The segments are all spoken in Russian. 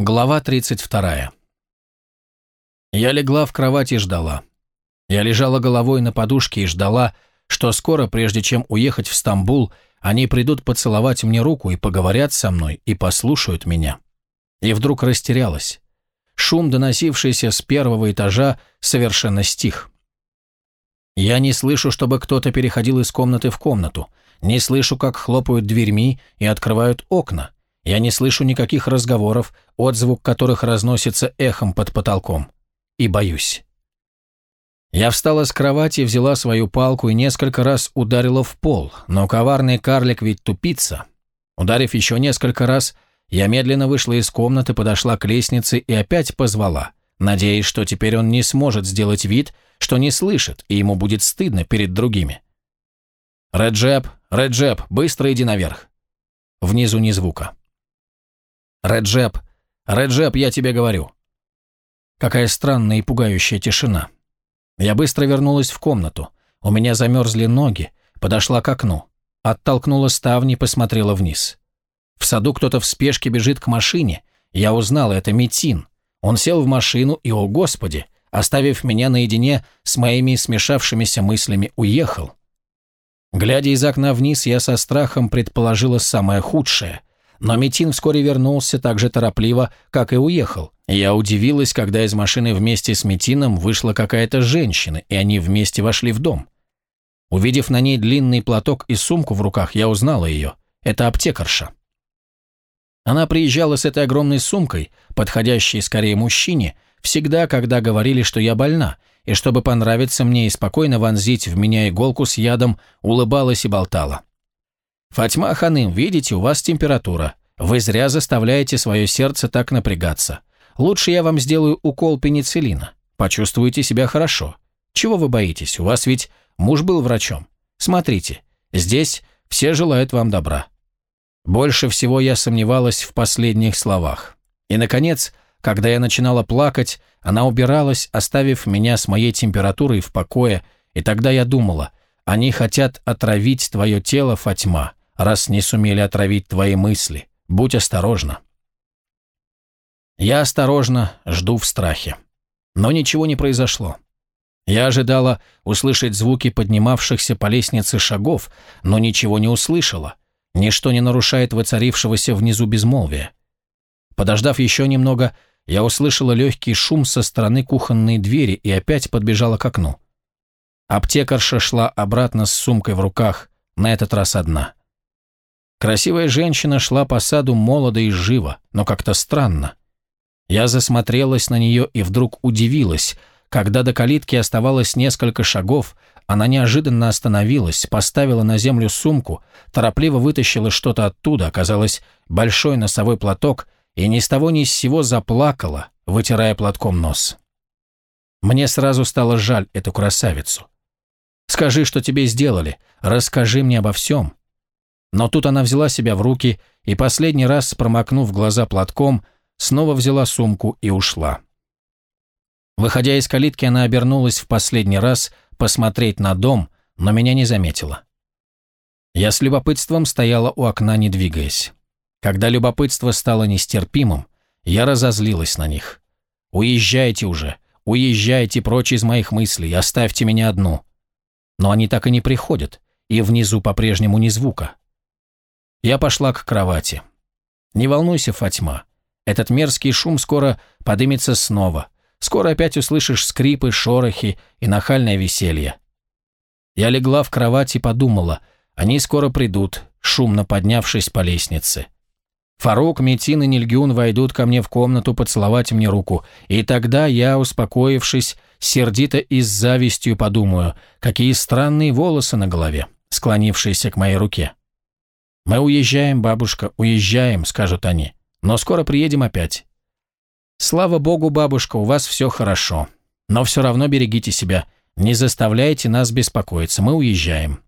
Глава 32. Я легла в кровать и ждала. Я лежала головой на подушке и ждала, что скоро, прежде чем уехать в Стамбул, они придут поцеловать мне руку и поговорят со мной, и послушают меня. И вдруг растерялась. Шум, доносившийся с первого этажа, совершенно стих. Я не слышу, чтобы кто-то переходил из комнаты в комнату, не слышу, как хлопают дверьми и открывают окна, я не слышу никаких разговоров, отзвук которых разносится эхом под потолком. И боюсь. Я встала с кровати, взяла свою палку и несколько раз ударила в пол, но коварный карлик ведь тупица. Ударив еще несколько раз, я медленно вышла из комнаты, подошла к лестнице и опять позвала, надеясь, что теперь он не сможет сделать вид, что не слышит, и ему будет стыдно перед другими. «Реджеп, Реджеп, быстро иди наверх!» Внизу ни звука. «Реджеп! Реджеп, я тебе говорю!» Какая странная и пугающая тишина. Я быстро вернулась в комнату. У меня замерзли ноги, подошла к окну. Оттолкнула ставни, посмотрела вниз. В саду кто-то в спешке бежит к машине. Я узнала, это Митин. Он сел в машину и, о господи, оставив меня наедине с моими смешавшимися мыслями, уехал. Глядя из окна вниз, я со страхом предположила самое худшее. Но Митин вскоре вернулся так же торопливо, как и уехал. Я удивилась, когда из машины вместе с Митином вышла какая-то женщина, и они вместе вошли в дом. Увидев на ней длинный платок и сумку в руках, я узнала ее. Это аптекарша. Она приезжала с этой огромной сумкой, подходящей скорее мужчине, всегда, когда говорили, что я больна, и чтобы понравиться мне и спокойно вонзить в меня иголку с ядом, улыбалась и болтала. «Фатьма Ханым, видите, у вас температура. Вы зря заставляете свое сердце так напрягаться. Лучше я вам сделаю укол пенициллина. Почувствуете себя хорошо. Чего вы боитесь? У вас ведь муж был врачом. Смотрите, здесь все желают вам добра». Больше всего я сомневалась в последних словах. И, наконец, когда я начинала плакать, она убиралась, оставив меня с моей температурой в покое, и тогда я думала, они хотят отравить твое тело, Фатьма раз не сумели отравить твои мысли. Будь осторожна». Я осторожно жду в страхе. Но ничего не произошло. Я ожидала услышать звуки поднимавшихся по лестнице шагов, но ничего не услышала. Ничто не нарушает воцарившегося внизу безмолвия. Подождав еще немного, я услышала легкий шум со стороны кухонной двери и опять подбежала к окну. Аптекарша шла обратно с сумкой в руках, на этот раз одна. Красивая женщина шла по саду молодо и живо, но как-то странно. Я засмотрелась на нее и вдруг удивилась. Когда до калитки оставалось несколько шагов, она неожиданно остановилась, поставила на землю сумку, торопливо вытащила что-то оттуда, оказалось большой носовой платок, и ни с того ни с сего заплакала, вытирая платком нос. Мне сразу стало жаль эту красавицу. «Скажи, что тебе сделали, расскажи мне обо всем», но тут она взяла себя в руки и, последний раз промокнув глаза платком, снова взяла сумку и ушла. Выходя из калитки, она обернулась в последний раз посмотреть на дом, но меня не заметила. Я с любопытством стояла у окна, не двигаясь. Когда любопытство стало нестерпимым, я разозлилась на них. «Уезжайте уже, уезжайте прочь из моих мыслей, оставьте меня одну». Но они так и не приходят, и внизу по-прежнему ни звука. Я пошла к кровати. Не волнуйся, Фатьма. Этот мерзкий шум скоро подымется снова. Скоро опять услышишь скрипы, шорохи и нахальное веселье. Я легла в кровать и подумала, они скоро придут, шумно поднявшись по лестнице. Фарук, Метин и Нильгюн войдут ко мне в комнату поцеловать мне руку, и тогда я, успокоившись, сердито и с завистью подумаю, какие странные волосы на голове, склонившиеся к моей руке. «Мы уезжаем, бабушка, уезжаем», — скажут они. «Но скоро приедем опять». «Слава богу, бабушка, у вас все хорошо. Но все равно берегите себя. Не заставляйте нас беспокоиться, мы уезжаем».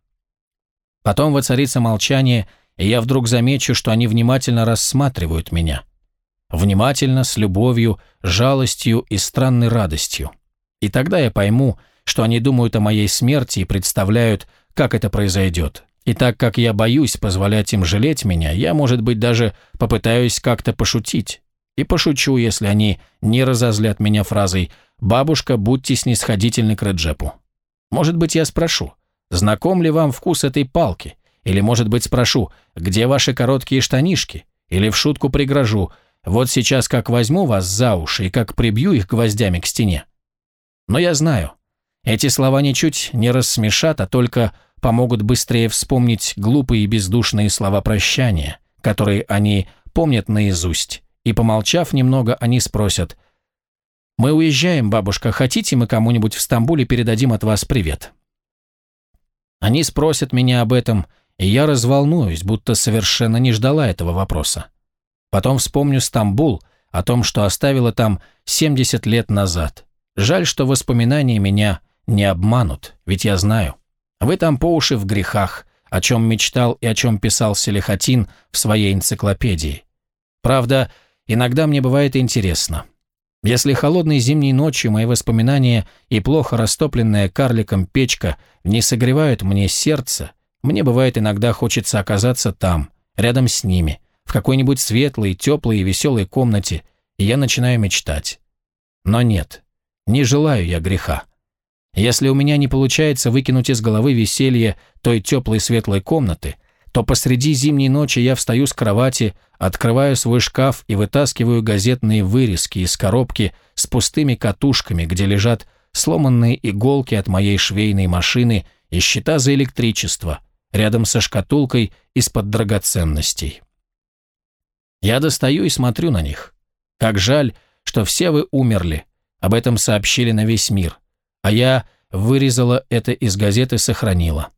Потом воцарится молчание, и я вдруг замечу, что они внимательно рассматривают меня. Внимательно, с любовью, жалостью и странной радостью. И тогда я пойму, что они думают о моей смерти и представляют, как это произойдет. И так как я боюсь позволять им жалеть меня, я, может быть, даже попытаюсь как-то пошутить. и пошучу, если они не разозлят меня фразой «Бабушка, будьте снисходительны к Реджепу». Может быть, я спрошу, знаком ли вам вкус этой палки? Или, может быть, спрошу, где ваши короткие штанишки? Или в шутку пригрожу, вот сейчас как возьму вас за уши и как прибью их гвоздями к стене. Но я знаю, эти слова ничуть не рассмешат, а только помогут быстрее вспомнить глупые и бездушные слова прощания, которые они помнят наизусть. И, помолчав немного, они спросят, «Мы уезжаем, бабушка, хотите, мы кому-нибудь в Стамбуле передадим от вас привет?» Они спросят меня об этом, и я разволнуюсь, будто совершенно не ждала этого вопроса. Потом вспомню Стамбул, о том, что оставила там 70 лет назад. Жаль, что воспоминания меня не обманут, ведь я знаю. Вы там по уши в грехах, о чем мечтал и о чем писал Селихатин в своей энциклопедии. Правда, иногда мне бывает интересно. Если холодной зимней ночью мои воспоминания и плохо растопленная карликом печка не согревают мне сердце, мне бывает иногда хочется оказаться там, рядом с ними, в какой-нибудь светлой, теплой и веселой комнате, и я начинаю мечтать. Но нет, не желаю я греха. Если у меня не получается выкинуть из головы веселье той теплой светлой комнаты, то посреди зимней ночи я встаю с кровати, открываю свой шкаф и вытаскиваю газетные вырезки из коробки с пустыми катушками, где лежат сломанные иголки от моей швейной машины и счета за электричество, рядом со шкатулкой из-под драгоценностей. Я достаю и смотрю на них. Как жаль, что все вы умерли, об этом сообщили на весь мир а я вырезала это из газеты и сохранила.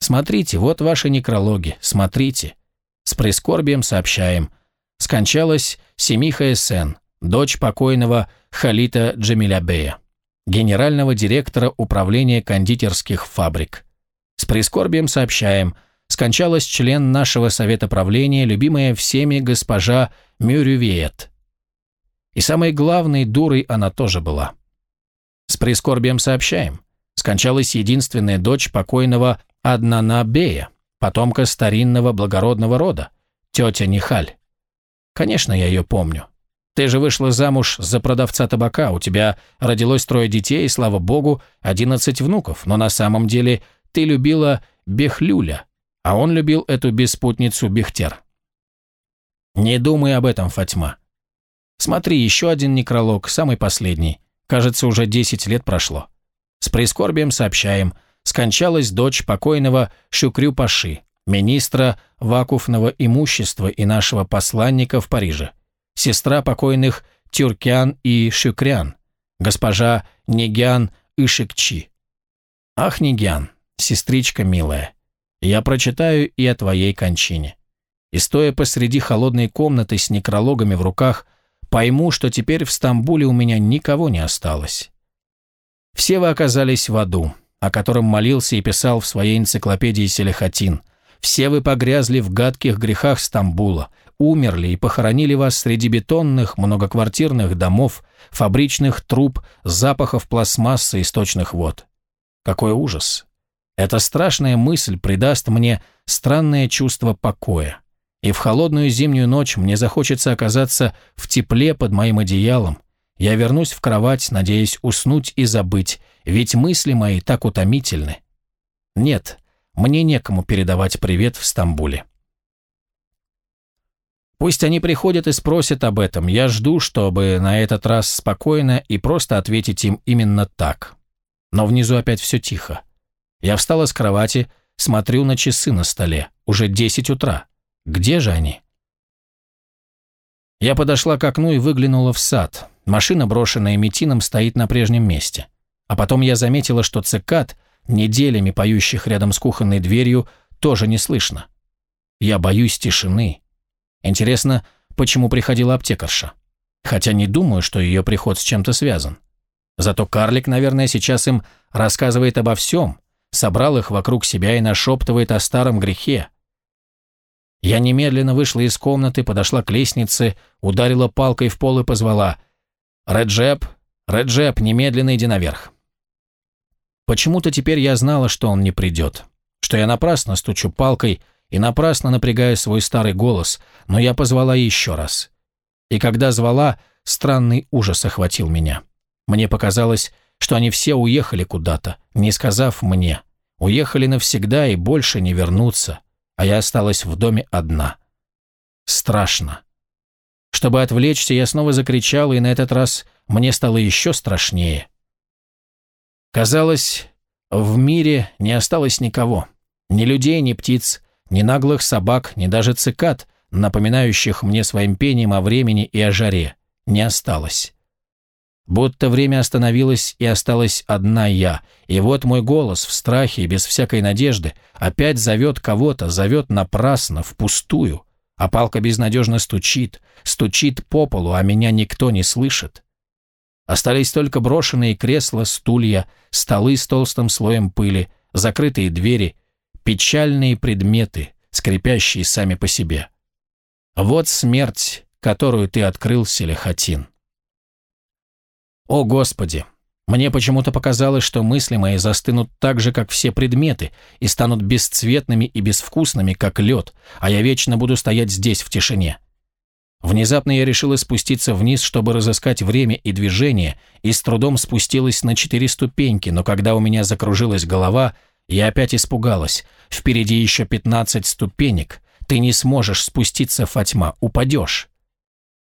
Смотрите, вот ваши некрологи, смотрите. С прискорбием сообщаем. Скончалась Семиха Эсен, дочь покойного Халита Джамилябея, генерального директора управления кондитерских фабрик. С прискорбием сообщаем, скончалась член нашего совета правления, любимая всеми госпожа Мюрювиет. И самой главной дурой она тоже была. С прискорбием сообщаем. Скончалась единственная дочь покойного Аднана Бея, потомка старинного благородного рода, тетя Нихаль. Конечно, я ее помню. Ты же вышла замуж за продавца табака, у тебя родилось трое детей, слава богу, одиннадцать внуков, но на самом деле ты любила Бехлюля, а он любил эту беспутницу Бехтер. Не думай об этом, Фатьма. Смотри, еще один некролог, самый последний. Кажется, уже 10 лет прошло. С прискорбием сообщаем, скончалась дочь покойного Шукрю-Паши, министра вакуфного имущества и нашего посланника в Париже, сестра покойных Тюркян и Шукрян, госпожа Нигян Ишикчи. Ах, Нигян, сестричка милая, я прочитаю и о твоей кончине. И стоя посреди холодной комнаты с некрологами в руках, пойму, что теперь в Стамбуле у меня никого не осталось. Все вы оказались в аду, о котором молился и писал в своей энциклопедии Селихатин. Все вы погрязли в гадких грехах Стамбула, умерли и похоронили вас среди бетонных многоквартирных домов, фабричных труб, запахов пластмассы и сточных вод. Какой ужас! Эта страшная мысль придаст мне странное чувство покоя и в холодную зимнюю ночь мне захочется оказаться в тепле под моим одеялом. Я вернусь в кровать, надеясь уснуть и забыть, ведь мысли мои так утомительны. Нет, мне некому передавать привет в Стамбуле. Пусть они приходят и спросят об этом, я жду, чтобы на этот раз спокойно и просто ответить им именно так. Но внизу опять все тихо. Я встала с кровати, смотрю на часы на столе, уже 10 утра. Где же они? Я подошла к окну и выглянула в сад. Машина, брошенная Метином, стоит на прежнем месте. А потом я заметила, что цикад, неделями поющих рядом с кухонной дверью, тоже не слышно. Я боюсь тишины. Интересно, почему приходила аптекарша? Хотя не думаю, что ее приход с чем-то связан. Зато карлик, наверное, сейчас им рассказывает обо всем, собрал их вокруг себя и нашептывает о старом грехе, я немедленно вышла из комнаты, подошла к лестнице, ударила палкой в пол и позвала «Реджеп, Реджеп, немедленно иди наверх». Почему-то теперь я знала, что он не придет, что я напрасно стучу палкой и напрасно напрягаю свой старый голос, но я позвала еще раз. И когда звала, странный ужас охватил меня. Мне показалось, что они все уехали куда-то, не сказав мне. Уехали навсегда и больше не вернутся, а я осталась в доме одна. Страшно. Чтобы отвлечься, я снова закричала, и на этот раз мне стало еще страшнее. Казалось, в мире не осталось никого. Ни людей, ни птиц, ни наглых собак, ни даже цикад, напоминающих мне своим пением о времени и о жаре, не осталось. Будто время остановилось и осталась одна я, и вот мой голос в страхе и без всякой надежды опять зовет кого-то, зовет напрасно, впустую, а палка безнадежно стучит, стучит по полу, а меня никто не слышит. Остались только брошенные кресла, стулья, столы с толстым слоем пыли, закрытые двери, печальные предметы, скрипящие сами по себе. Вот смерть, которую ты открыл, Селихатин. О, Господи! Мне почему-то показалось, что мысли мои застынут так же, как все предметы, и станут бесцветными и безвкусными, как лед, а я вечно буду стоять здесь в тишине. Внезапно я решила спуститься вниз, чтобы разыскать время и движение, и с трудом спустилась на четыре ступеньки, но когда у меня закружилась голова, я опять испугалась. Впереди еще пятнадцать ступенек. Ты не сможешь спуститься, Фатьма, упадешь.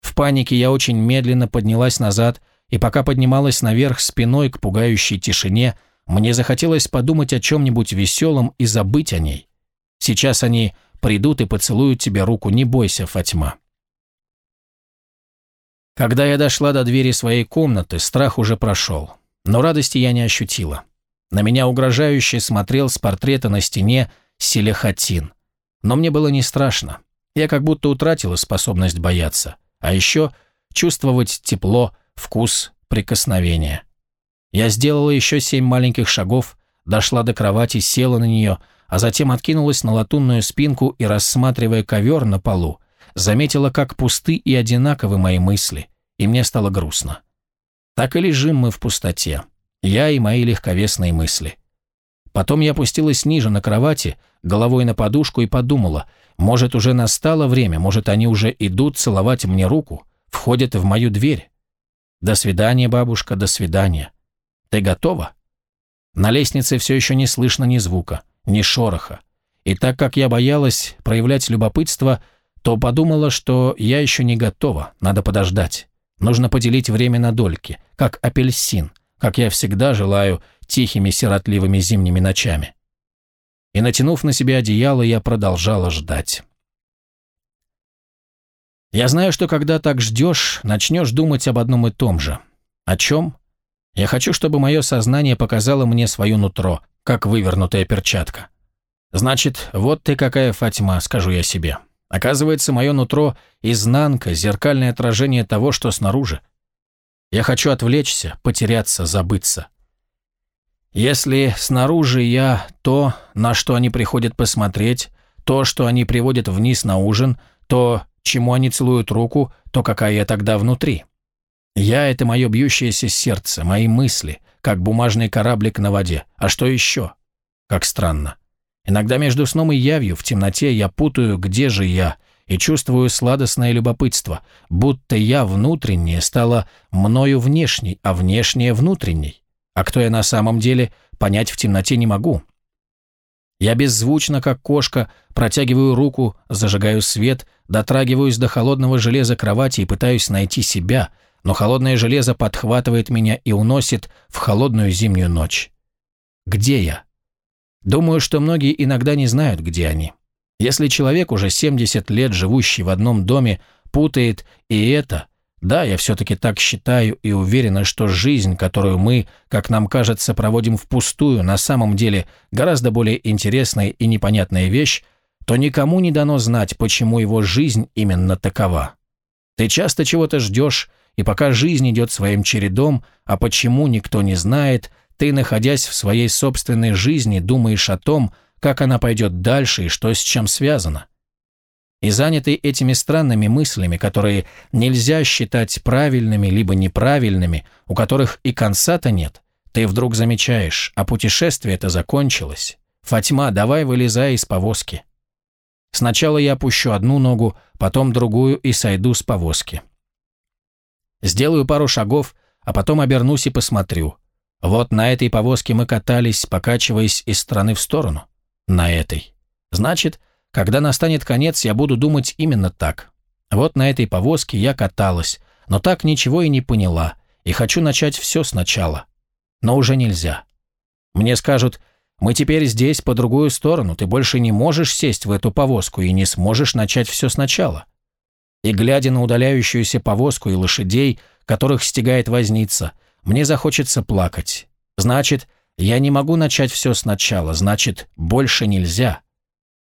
В панике я очень медленно поднялась назад, и пока поднималась наверх спиной к пугающей тишине, мне захотелось подумать о чем-нибудь веселом и забыть о ней. Сейчас они придут и поцелуют тебе руку, не бойся, Фатьма. Когда я дошла до двери своей комнаты, страх уже прошел, но радости я не ощутила. На меня угрожающе смотрел с портрета на стене Селехатин. Но мне было не страшно. Я как будто утратила способность бояться. А еще чувствовать тепло, вкус, прикосновения. Я сделала еще семь маленьких шагов, дошла до кровати, села на нее, а затем откинулась на латунную спинку и, рассматривая ковер на полу, заметила, как пусты и одинаковы мои мысли, и мне стало грустно. Так и лежим мы в пустоте, я и мои легковесные мысли. Потом я опустилась ниже на кровати, головой на подушку и подумала, может, уже настало время, может, они уже идут целовать мне руку, входят в мою дверь. До свидания, бабушка, до свидания. Ты готова? На лестнице все еще не слышно ни звука, ни шороха. И так как я боялась проявлять любопытство, то подумала, что я еще не готова, надо подождать. Нужно поделить время на дольки, как апельсин, как я всегда желаю тихими сиротливыми зимними ночами. И натянув на себя одеяло, я продолжала ждать. Я знаю, что когда так ждешь, начнешь думать об одном и том же. О чем? Я хочу, чтобы мое сознание показало мне свое нутро, как вывернутая перчатка. Значит, вот ты какая Фатьма, скажу я себе. Оказывается, мое нутро – изнанка, зеркальное отражение того, что снаружи. Я хочу отвлечься, потеряться, забыться. Если снаружи я то, на что они приходят посмотреть, то, что они приводят вниз на ужин, то, чему они целуют руку, то какая я тогда внутри. Я – это мое бьющееся сердце, мои мысли, как бумажный кораблик на воде. А что еще? Как странно. Иногда между сном и явью в темноте я путаю, где же я, и чувствую сладостное любопытство, будто я внутреннее стала мною внешней, а внешнее внутренней. А кто я на самом деле, понять в темноте не могу. Я беззвучно, как кошка, протягиваю руку, зажигаю свет, дотрагиваюсь до холодного железа кровати и пытаюсь найти себя, но холодное железо подхватывает меня и уносит в холодную зимнюю ночь. Где я? Думаю, что многие иногда не знают, где они. Если человек, уже 70 лет живущий в одном доме, путает и это, да, я все-таки так считаю и уверена, что жизнь, которую мы, как нам кажется, проводим впустую, на самом деле гораздо более интересная и непонятная вещь, то никому не дано знать, почему его жизнь именно такова. Ты часто чего-то ждешь, и пока жизнь идет своим чередом, а почему никто не знает, ты, находясь в своей собственной жизни, думаешь о том, как она пойдет дальше и что с чем связано. И занятый этими странными мыслями, которые нельзя считать правильными либо неправильными, у которых и конца-то нет, ты вдруг замечаешь, а путешествие это закончилось. Фатьма, давай вылезай из повозки. Сначала я опущу одну ногу, потом другую и сойду с повозки. Сделаю пару шагов, а потом обернусь и посмотрю. Вот на этой повозке мы катались, покачиваясь из стороны в сторону. На этой. Значит, когда настанет конец, я буду думать именно так. Вот на этой повозке я каталась, но так ничего и не поняла, и хочу начать все сначала. Но уже нельзя. Мне скажут, мы теперь здесь по другую сторону, ты больше не можешь сесть в эту повозку и не сможешь начать все сначала. И глядя на удаляющуюся повозку и лошадей, которых стегает возница, мне захочется плакать. Значит, я не могу начать все сначала, значит, больше нельзя.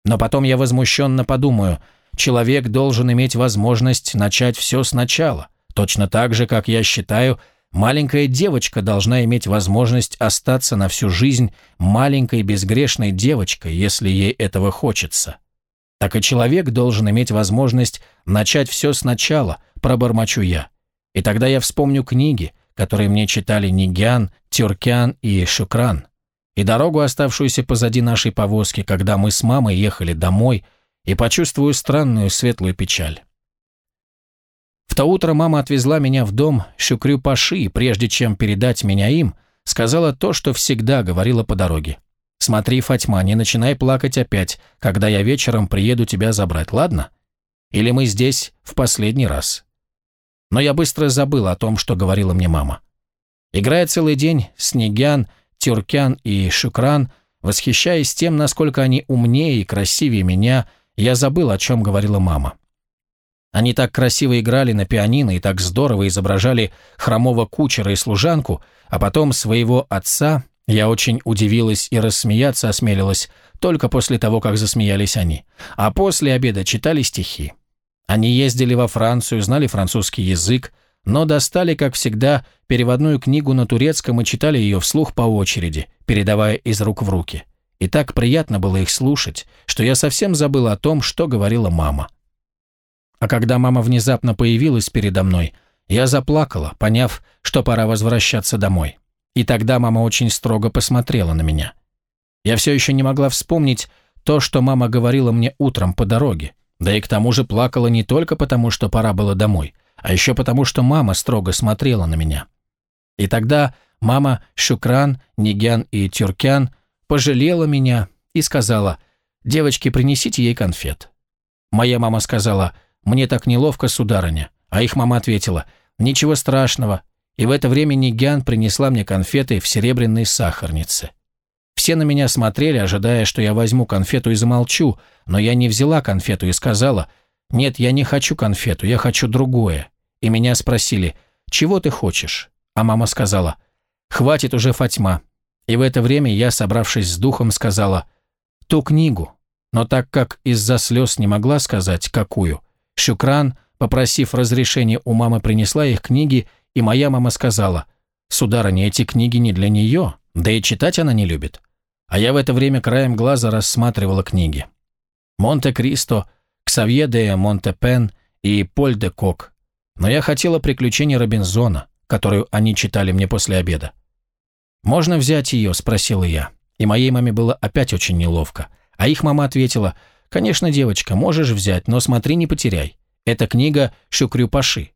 Но потом я возмущенно подумаю, человек должен иметь возможность начать все сначала, точно так же, как я считаю, маленькая девочка должна иметь возможность остаться на всю жизнь маленькой безгрешной девочкой, если ей этого хочется. Так и человек должен иметь возможность начать все сначала, пробормочу я. И тогда я вспомню книги, которые мне читали Нигян, Тюркян и Шукран и дорогу, оставшуюся позади нашей повозки, когда мы с мамой ехали домой, и почувствую странную светлую печаль. В то утро мама отвезла меня в дом Шукрю-Паши, и прежде чем передать меня им, сказала то, что всегда говорила по дороге. «Смотри, Фатьма, не начинай плакать опять, когда я вечером приеду тебя забрать, ладно? Или мы здесь в последний раз?» Но я быстро забыл о том, что говорила мне мама. Играя целый день, Снегян – Тюркян и Шукран, восхищаясь тем, насколько они умнее и красивее меня, я забыл, о чем говорила мама. Они так красиво играли на пианино и так здорово изображали хромого кучера и служанку, а потом своего отца, я очень удивилась и рассмеяться осмелилась только после того, как засмеялись они. А после обеда читали стихи. Они ездили во Францию, знали французский язык, но достали, как всегда, переводную книгу на турецком и читали ее вслух по очереди, передавая из рук в руки. И так приятно было их слушать, что я совсем забыл о том, что говорила мама. А когда мама внезапно появилась передо мной, я заплакала, поняв, что пора возвращаться домой. И тогда мама очень строго посмотрела на меня. Я все еще не могла вспомнить то, что мама говорила мне утром по дороге, да и к тому же плакала не только потому, что пора было домой, а еще потому, что мама строго смотрела на меня. И тогда мама Шукран, Нигян и Тюркян пожалела меня и сказала, «Девочки, принесите ей конфет». Моя мама сказала, «Мне так неловко, сударыня», а их мама ответила, «Ничего страшного». И в это время Нигян принесла мне конфеты в серебряной сахарнице. Все на меня смотрели, ожидая, что я возьму конфету и замолчу, но я не взяла конфету и сказала, «Нет, я не хочу конфету, я хочу другое». И меня спросили, «Чего ты хочешь?» А мама сказала, «Хватит уже, Фатьма». И в это время я, собравшись с духом, сказала, «Ту книгу». Но так как из-за слез не могла сказать, какую, Шукран, попросив разрешения у мамы, принесла их книги, и моя мама сказала, «Сударыня, эти книги не для нее, да и читать она не любит». А я в это время краем глаза рассматривала книги. Монте-Кристо, Ксавье де Монте-Пен и Поль де Кок. Но я хотела приключений Робинзона, которую они читали мне после обеда. «Можно взять ее?» – спросила я. И моей маме было опять очень неловко. А их мама ответила, «Конечно, девочка, можешь взять, но смотри, не потеряй. Это книга Шукрю-Паши».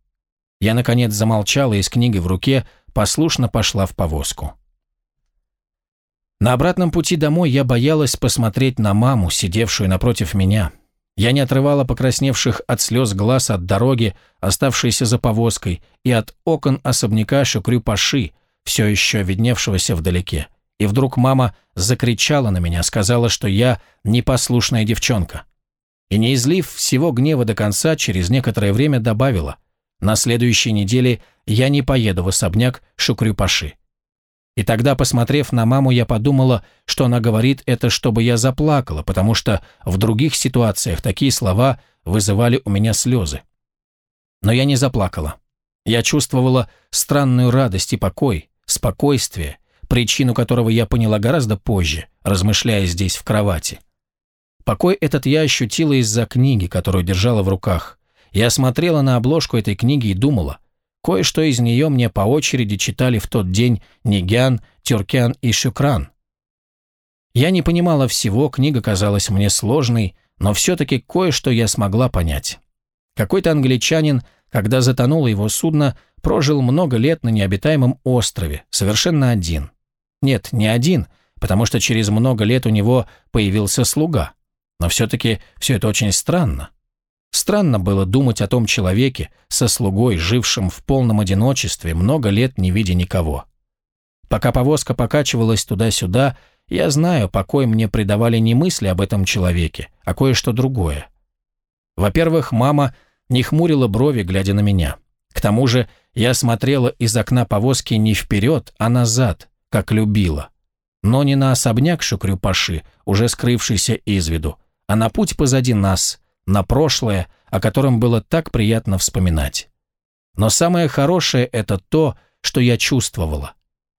Я, наконец, замолчала и с книгой в руке послушно пошла в повозку. На обратном пути домой я боялась посмотреть на маму, сидевшую напротив меня. Я не отрывала покрасневших от слез глаз от дороги, оставшейся за повозкой, и от окон особняка Шукрю-Паши, все еще видневшегося вдалеке. И вдруг мама закричала на меня, сказала, что я непослушная девчонка. И не излив всего гнева до конца, через некоторое время добавила, на следующей неделе я не поеду в особняк Шукрю-Паши. И тогда, посмотрев на маму, я подумала, что она говорит это, чтобы я заплакала, потому что в других ситуациях такие слова вызывали у меня слезы. Но я не заплакала. Я чувствовала странную радость и покой, спокойствие, причину которого я поняла гораздо позже, размышляя здесь в кровати. Покой этот я ощутила из-за книги, которую держала в руках. Я смотрела на обложку этой книги и думала, Кое-что из нее мне по очереди читали в тот день Нигян, Тюркян и Шукран. Я не понимала всего, книга казалась мне сложной, но все-таки кое-что я смогла понять. Какой-то англичанин, когда затонуло его судно, прожил много лет на необитаемом острове, совершенно один. Нет, не один, потому что через много лет у него появился слуга. Но все-таки все это очень странно. Странно было думать о том человеке со слугой, жившим в полном одиночестве, много лет не видя никого. Пока повозка покачивалась туда-сюда, я знаю, покой мне придавали не мысли об этом человеке, а кое-что другое. Во-первых, мама не хмурила брови, глядя на меня. К тому же я смотрела из окна повозки не вперед, а назад, как любила. Но не на особняк Шукрю-Паши, уже скрывшийся из виду, а на путь позади нас, на прошлое, о котором было так приятно вспоминать. Но самое хорошее – это то, что я чувствовала.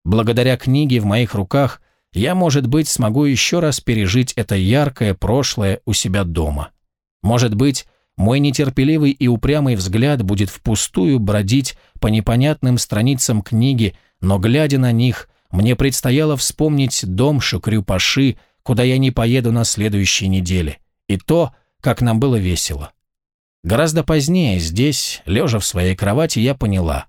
Благодаря книге в моих руках я, может быть, смогу еще раз пережить это яркое прошлое у себя дома. Может быть, мой нетерпеливый и упрямый взгляд будет впустую бродить по непонятным страницам книги, но, глядя на них, мне предстояло вспомнить дом Шукрю-Паши, куда я не поеду на следующей неделе, и то, как нам было весело. Гораздо позднее здесь, лежа в своей кровати, я поняла,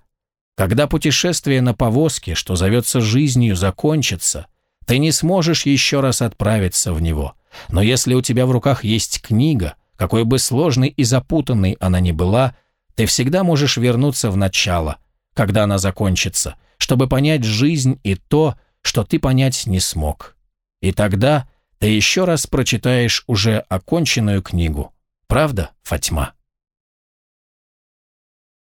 когда путешествие на повозке, что зовется жизнью, закончится, ты не сможешь еще раз отправиться в него. Но если у тебя в руках есть книга, какой бы сложной и запутанной она ни была, ты всегда можешь вернуться в начало, когда она закончится, чтобы понять жизнь и то, что ты понять не смог. И тогда ты еще раз прочитаешь уже оконченную книгу. Правда, Фатьма?